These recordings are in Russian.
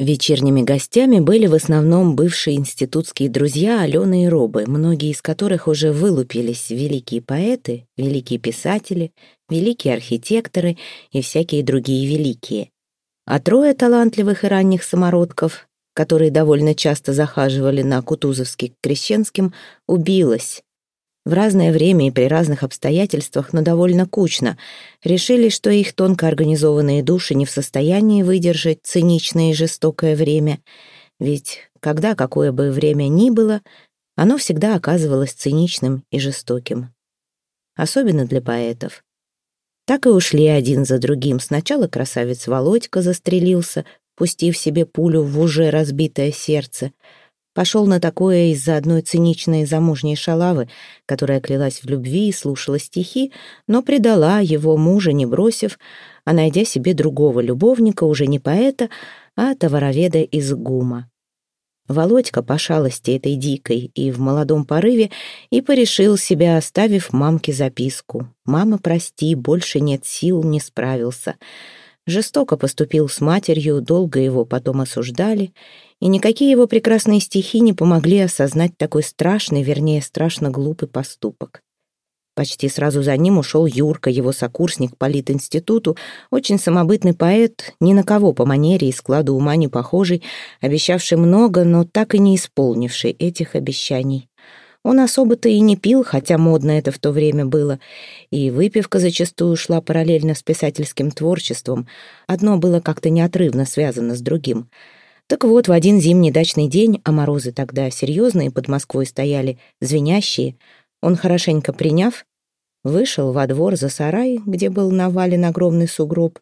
Вечерними гостями были в основном бывшие институтские друзья Алены и Робы, многие из которых уже вылупились великие поэты, великие писатели, великие архитекторы и всякие другие великие. А трое талантливых и ранних самородков, которые довольно часто захаживали на Кутузовский к Крещенским, убилось, в разное время и при разных обстоятельствах, но довольно кучно, решили, что их тонко организованные души не в состоянии выдержать циничное и жестокое время, ведь когда какое бы время ни было, оно всегда оказывалось циничным и жестоким. Особенно для поэтов. Так и ушли один за другим. Сначала красавец Володька застрелился, пустив себе пулю в уже разбитое сердце — Пошел на такое из-за одной циничной замужней шалавы, которая клялась в любви и слушала стихи, но предала его мужа, не бросив, а найдя себе другого любовника, уже не поэта, а товароведа из ГУМа. Володька по шалости этой дикой и в молодом порыве и порешил себя, оставив мамке записку. «Мама, прости, больше нет сил, не справился». Жестоко поступил с матерью, долго его потом осуждали, и никакие его прекрасные стихи не помогли осознать такой страшный, вернее, страшно глупый поступок. Почти сразу за ним ушел Юрка, его сокурсник по Литинституту, очень самобытный поэт, ни на кого по манере и складу ума не похожий, обещавший много, но так и не исполнивший этих обещаний. Он особо-то и не пил, хотя модно это в то время было, и выпивка зачастую шла параллельно с писательским творчеством. Одно было как-то неотрывно связано с другим — так вот, в один зимний дачный день, а морозы тогда серьезные под Москвой стояли, звенящие, он, хорошенько приняв, вышел во двор за сарай, где был навален огромный сугроб,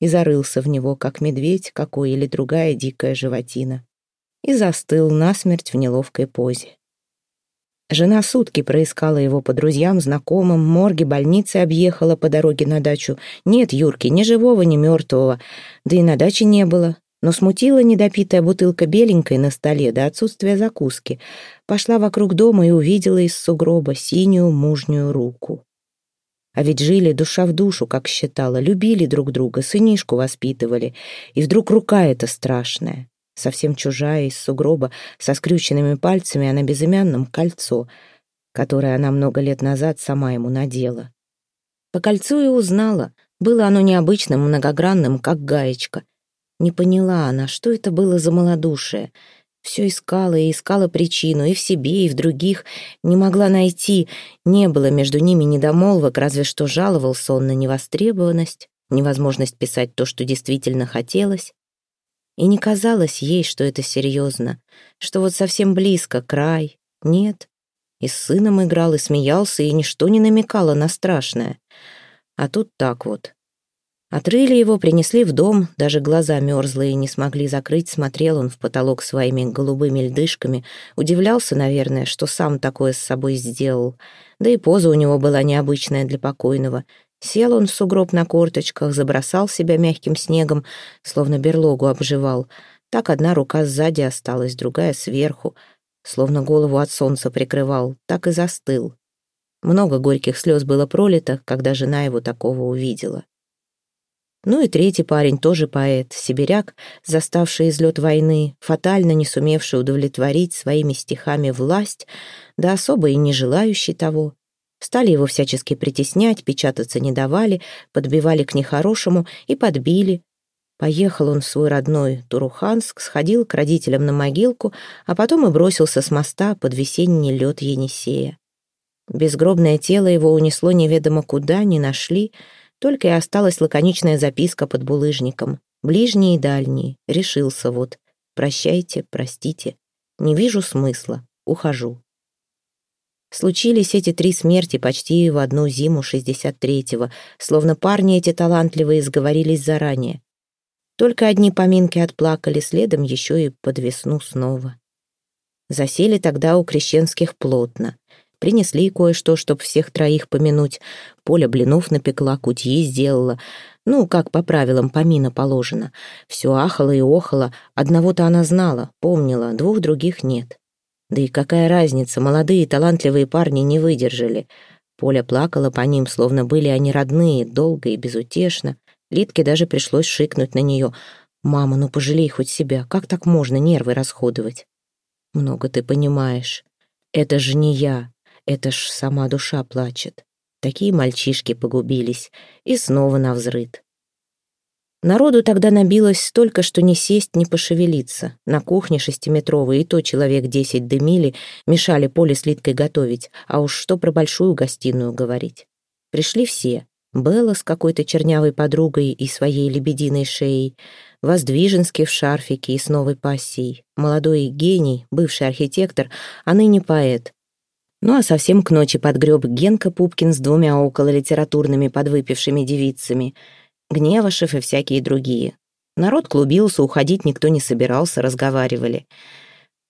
и зарылся в него, как медведь какой или другая дикая животина, и застыл насмерть в неловкой позе. Жена сутки проискала его по друзьям, знакомым, морги, больницы объехала по дороге на дачу. Нет Юрки, ни живого, ни мертвого. Да и на даче не было. Но смутила недопитая бутылка беленькой на столе до отсутствия закуски. Пошла вокруг дома и увидела из сугроба синюю мужнюю руку. А ведь жили душа в душу, как считала, любили друг друга, сынишку воспитывали. И вдруг рука эта страшная, совсем чужая из сугроба, со скрюченными пальцами, а на безымянном кольцо, которое она много лет назад сама ему надела. По кольцу и узнала. Было оно необычным, многогранным, как гаечка. Не поняла она, что это было за малодушие. Все искала и искала причину и в себе, и в других. Не могла найти. Не было между ними недомолвок, разве что жаловался он на невостребованность, невозможность писать то, что действительно хотелось. И не казалось ей, что это серьезно, что вот совсем близко край. Нет. И с сыном играл, и смеялся, и ничто не намекало на страшное. А тут так вот. Отрыли его, принесли в дом, даже глаза мерзлые не смогли закрыть, смотрел он в потолок своими голубыми льдышками, удивлялся, наверное, что сам такое с собой сделал. Да и поза у него была необычная для покойного. Сел он в сугроб на корточках, забросал себя мягким снегом, словно берлогу обживал. Так одна рука сзади осталась, другая сверху, словно голову от солнца прикрывал, так и застыл. Много горьких слез было пролито, когда жена его такого увидела. Ну и третий парень, тоже поэт, сибиряк, заставший излет войны, фатально не сумевший удовлетворить своими стихами власть, да особо и не желающий того. Стали его всячески притеснять, печататься не давали, подбивали к нехорошему и подбили. Поехал он в свой родной Туруханск, сходил к родителям на могилку, а потом и бросился с моста под весенний лед Енисея. Безгробное тело его унесло неведомо куда, не нашли — только и осталась лаконичная записка под булыжником. Ближние и дальние. Решился вот. Прощайте, простите. Не вижу смысла. Ухожу. Случились эти три смерти почти в одну зиму 63-го, словно парни эти талантливые сговорились заранее. Только одни поминки отплакали, следом еще и под весну снова. Засели тогда у крещенских плотно. Принесли кое-что, чтоб всех троих помянуть. Поля блинов напекла, кутьи сделала. Ну, как по правилам помина положено. Все ахало и охало. Одного-то она знала, помнила, двух других нет. Да и какая разница, молодые талантливые парни не выдержали. Поля плакала по ним, словно были они родные, долго и безутешно. Литке даже пришлось шикнуть на нее. «Мама, ну пожалей хоть себя, как так можно нервы расходовать?» «Много ты понимаешь. Это же не я, это ж сама душа плачет. Такие мальчишки погубились, и снова навзрыд. Народу тогда набилось столько, что не сесть, не пошевелиться. На кухне шестиметровой и то человек десять дымили, мешали поле с Литкой готовить, а уж что про большую гостиную говорить. Пришли все. Белла с какой-то чернявой подругой и своей лебединой шеей, Воздвиженский в шарфике и с новой пассией, молодой гений, бывший архитектор, а ныне поэт. Ну а совсем к ночи подгреб Генка Пупкин с двумя около литературными подвыпившими девицами — Гневышев и всякие другие. Народ клубился, уходить никто не собирался, разговаривали.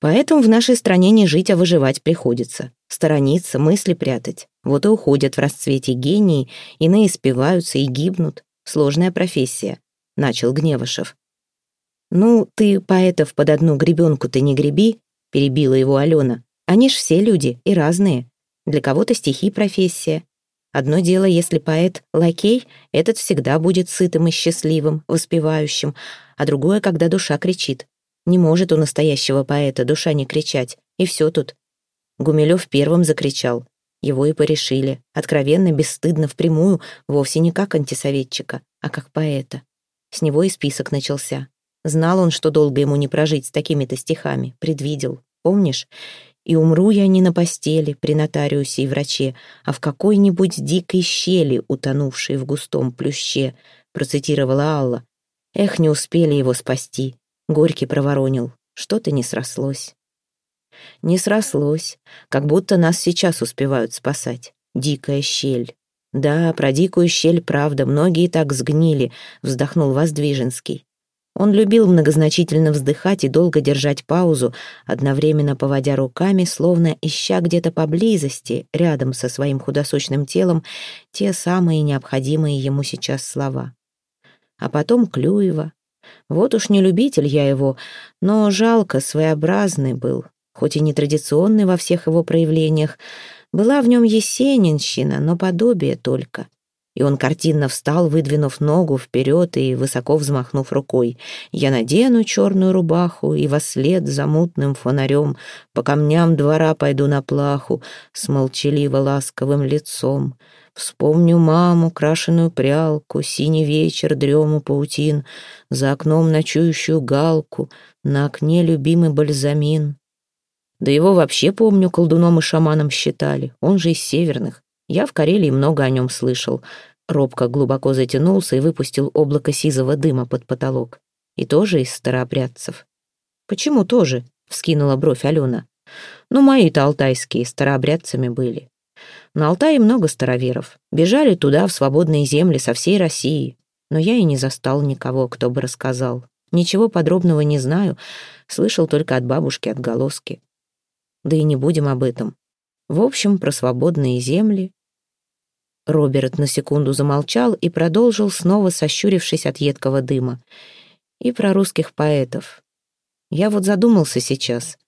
Поэтому в нашей стране не жить, а выживать приходится. Сторониться, мысли прятать. Вот и уходят в расцвете гении, иные спиваются и гибнут. Сложная профессия, — начал Гневышев. «Ну, ты поэтов под одну гребенку-то не греби», — перебила его Алена. «Они ж все люди и разные. Для кого-то стихи профессия, Одно дело, если поэт — лакей, этот всегда будет сытым и счастливым, воспевающим, а другое, когда душа кричит. Не может у настоящего поэта душа не кричать, и все тут. Гумилев первым закричал. Его и порешили, откровенно, бесстыдно, впрямую, вовсе не как антисоветчика, а как поэта. С него и список начался. Знал он, что долго ему не прожить с такими-то стихами, предвидел. Помнишь? И умру я не на постели при нотариусе и враче, а в какой-нибудь дикой щели, утонувшей в густом плюще, процитировала Алла. Эх, не успели его спасти. Горький проворонил. Что-то не срослось. Не срослось, как будто нас сейчас успевают спасать. Дикая щель. Да, про дикую щель правда, многие так сгнили, вздохнул Воздвиженский. Он любил многозначительно вздыхать и долго держать паузу, одновременно поводя руками, словно ища где-то поблизости, рядом со своим худосочным телом, те самые необходимые ему сейчас слова. А потом Клюева. Вот уж не любитель я его, но жалко, своеобразный был, хоть и нетрадиционный во всех его проявлениях. Была в нем есенинщина, но подобие только — и он картинно встал, выдвинув ногу вперед и высоко взмахнув рукой. «Я надену черную рубаху и вослед за мутным фонарем по камням двора пойду на плаху с молчаливо-ласковым лицом. Вспомню маму, крашеную прялку, синий вечер, дрему паутин, за окном ночующую галку, на окне любимый бальзамин». Да его вообще, помню, колдуном и шаманом считали, он же из северных. Я в Карелии много о нем слышал. Робко глубоко затянулся и выпустил облако сизого дыма под потолок. И тоже из старообрядцев. «Почему тоже?» — вскинула бровь Алена. «Ну, мои-то алтайские старообрядцами были. На Алтае много староверов. Бежали туда, в свободные земли, со всей России. Но я и не застал никого, кто бы рассказал. Ничего подробного не знаю, слышал только от бабушки отголоски. Да и не будем об этом. В общем, про свободные земли Роберт на секунду замолчал и продолжил, снова сощурившись от едкого дыма. И про русских поэтов. Я вот задумался сейчас.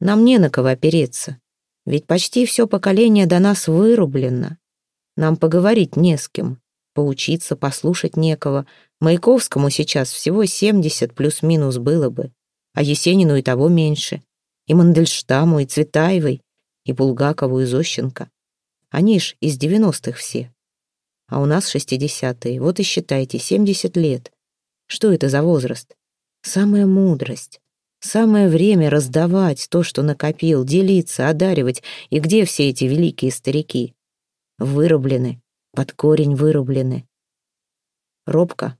Нам не на кого опереться. Ведь почти все поколение до нас вырублено. Нам поговорить не с кем, поучиться, послушать некого. Маяковскому сейчас всего семьдесят плюс-минус было бы, а Есенину и того меньше. И Мандельштаму, и Цветаевой, и Булгакову, и Зощенко. Они ж из девяностых все. А у нас шестидесятые. Вот и считайте, семьдесят лет. Что это за возраст? Самая мудрость. Самое время раздавать то, что накопил, делиться, одаривать. И где все эти великие старики? Вырублены, под корень вырублены. Робко.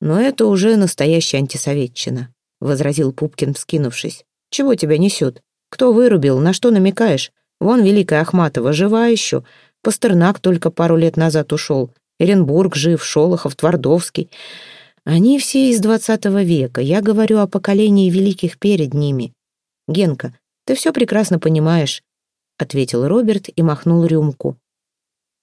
Но это уже настоящая антисоветчина, возразил Пупкин, вскинувшись. Чего тебя несет? Кто вырубил? На что намекаешь? Вон Великая Ахматова жива еще. Пастернак только пару лет назад ушел. Эренбург жив, Шолохов, Твардовский. Они все из двадцатого века. Я говорю о поколении великих перед ними. Генка, ты все прекрасно понимаешь, — ответил Роберт и махнул рюмку.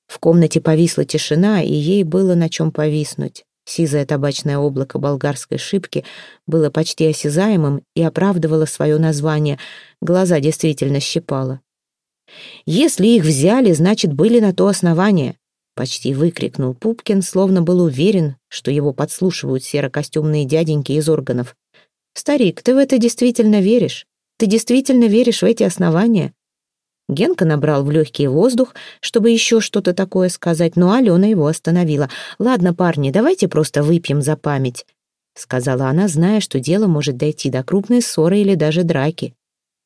В комнате повисла тишина, и ей было на чем повиснуть. Сизое табачное облако болгарской шибки было почти осязаемым и оправдывало свое название. Глаза действительно щипало. Если их взяли, значит, были на то основания. почти выкрикнул Пупкин, словно был уверен, что его подслушивают серокостюмные дяденьки из органов. «Старик, ты в это действительно веришь? Ты действительно веришь в эти основания?» Генка набрал в легкий воздух, чтобы еще что-то такое сказать, но Алена его остановила. «Ладно, парни, давайте просто выпьем за память», — сказала она, зная, что дело может дойти до крупной ссоры или даже драки.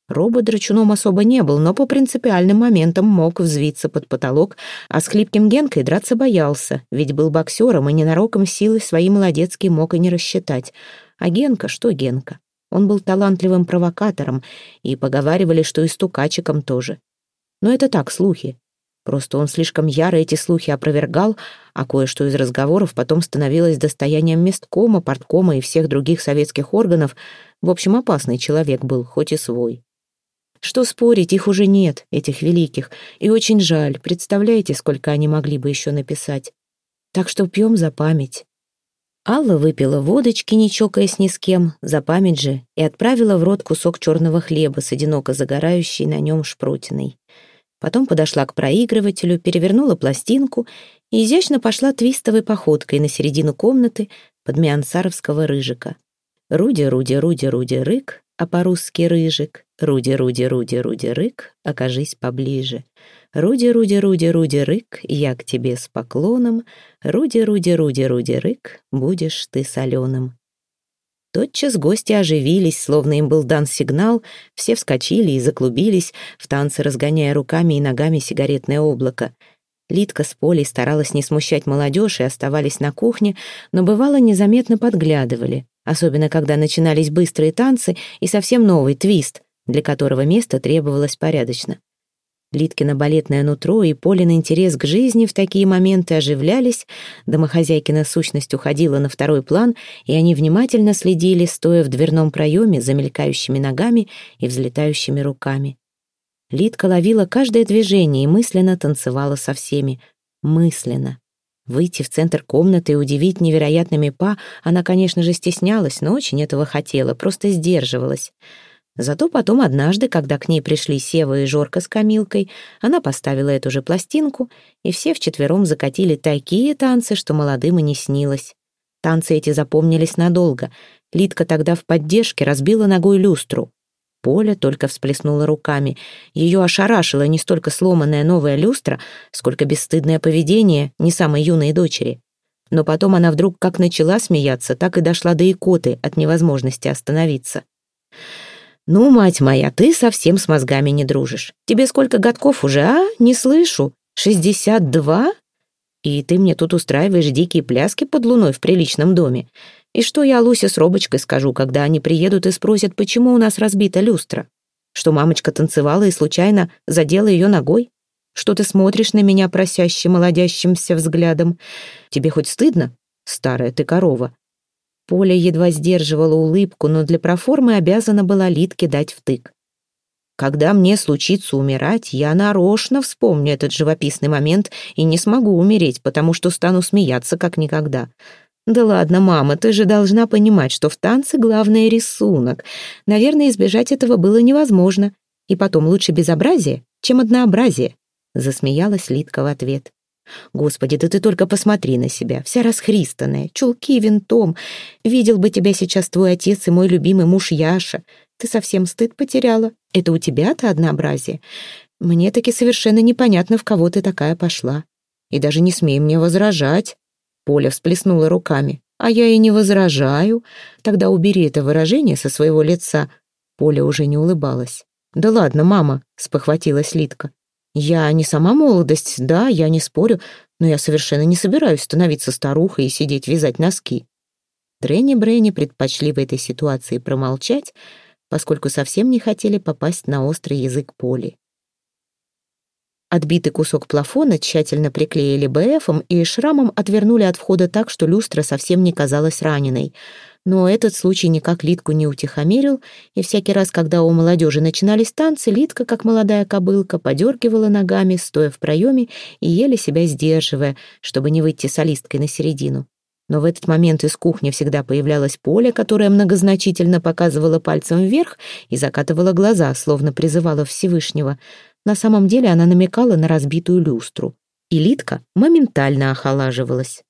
Роба драчуном особо не был, но по принципиальным моментам мог взвиться под потолок, а с хлипким Генкой драться боялся, ведь был боксером и ненароком силы свои молодецкие мог и не рассчитать. А Генка, что Генка? Он был талантливым провокатором, и поговаривали, что и стукачиком тоже. Но это так, слухи. Просто он слишком яро эти слухи опровергал, а кое-что из разговоров потом становилось достоянием месткома, порткома и всех других советских органов. В общем, опасный человек был, хоть и свой. Что спорить, их уже нет, этих великих, и очень жаль, представляете, сколько они могли бы еще написать. Так что пьем за память. Алла выпила водочки, не чокаясь ни с кем, за память же, и отправила в рот кусок черного хлеба с одиноко загорающей на нем шпротиной. Потом подошла к проигрывателю, перевернула пластинку и изящно пошла твистовой походкой на середину комнаты под миансаровского рыжика. Руди, Руди, Руди, Руди, рык, а по-русски рыжик. Руди, Руди, Руди, Руди, рык, окажись поближе. Руди, Руди, Руди, Руди, рык, я к тебе с поклоном. Руди, Руди, Руди, Руди, рык, будешь ты соленым. Тотчас гости оживились, словно им был дан сигнал, все вскочили и заклубились, в танце разгоняя руками и ногами сигаретное облако. Литка с Полей старалась не смущать молодежь и оставались на кухне, но бывало незаметно подглядывали, особенно когда начинались быстрые танцы и совсем новый твист, для которого место требовалось порядочно. Литкино балетное нутро и Полин интерес к жизни в такие моменты оживлялись, домохозяйкина сущность уходила на второй план, и они внимательно следили, стоя в дверном проеме за мелькающими ногами и взлетающими руками. Литка ловила каждое движение и мысленно танцевала со всеми. Мысленно. Выйти в центр комнаты и удивить невероятными па она, конечно же, стеснялась, но очень этого хотела, просто сдерживалась. Зато потом однажды, когда к ней пришли Сева и Жорка с Камилкой, она поставила эту же пластинку, и все вчетвером закатили такие танцы, что молодым и не снилось. Танцы эти запомнились надолго. Лидка тогда в поддержке разбила ногой люстру. Поля только всплеснула руками. Ее ошарашила не столько сломанная новая люстра, сколько бесстыдное поведение не самой юной дочери. Но потом она вдруг как начала смеяться, так и дошла до икоты от невозможности остановиться. «Ну, мать моя, ты совсем с мозгами не дружишь. Тебе сколько годков уже, а? Не слышу. Шестьдесят два? И ты мне тут устраиваешь дикие пляски под луной в приличном доме. И что я Лусе с Робочкой скажу, когда они приедут и спросят, почему у нас разбита люстра? Что мамочка танцевала и случайно задела ее ногой? Что ты смотришь на меня просящим, молодящимся взглядом? Тебе хоть стыдно? Старая ты корова. Поля едва сдерживала улыбку, но для проформы обязана была Литке дать втык. Когда мне случится умирать, я нарочно вспомню этот живописный момент и не смогу умереть, потому что стану смеяться как никогда. Да ладно, мама, ты же должна понимать, что в танце главное рисунок. Наверное, избежать этого было невозможно. И потом лучше безобразие, чем однообразие. Засмеялась Литка в ответ. Господи, да ты только посмотри на себя, вся расхристанная, чулки винтом. Видел бы тебя сейчас твой отец и мой любимый муж Яша. Ты совсем стыд потеряла. Это у тебя-то однообразие. Мне таки совершенно непонятно, в кого ты такая пошла. И даже не смей мне возражать. Поля всплеснула руками. А я и не возражаю. Тогда убери это выражение со своего лица. Поля уже не улыбалась. «Да ладно, мама», — спохватилась Литка. Я не сама молодость, да, я не спорю, но я совершенно не собираюсь становиться старухой и сидеть вязать носки. Дренни Бренни предпочли в этой ситуации промолчать, поскольку совсем не хотели попасть на острый язык Поли. Отбитый кусок плафона тщательно приклеили БФом и шрамом отвернули от входа так, что люстра совсем не казалась раненой — но этот случай никак Литку не утихомирил, и всякий раз, когда у молодежи начинались танцы, Литка, как молодая кобылка, подергивала ногами, стоя в проеме и еле себя сдерживая, чтобы не выйти солисткой на середину. Но в этот момент из кухни всегда появлялась Поля, которая многозначительно показывала пальцем вверх и закатывала глаза, словно призывала Всевышнего. На самом деле она намекала на разбитую люстру. и Литка моментально охолаживалась.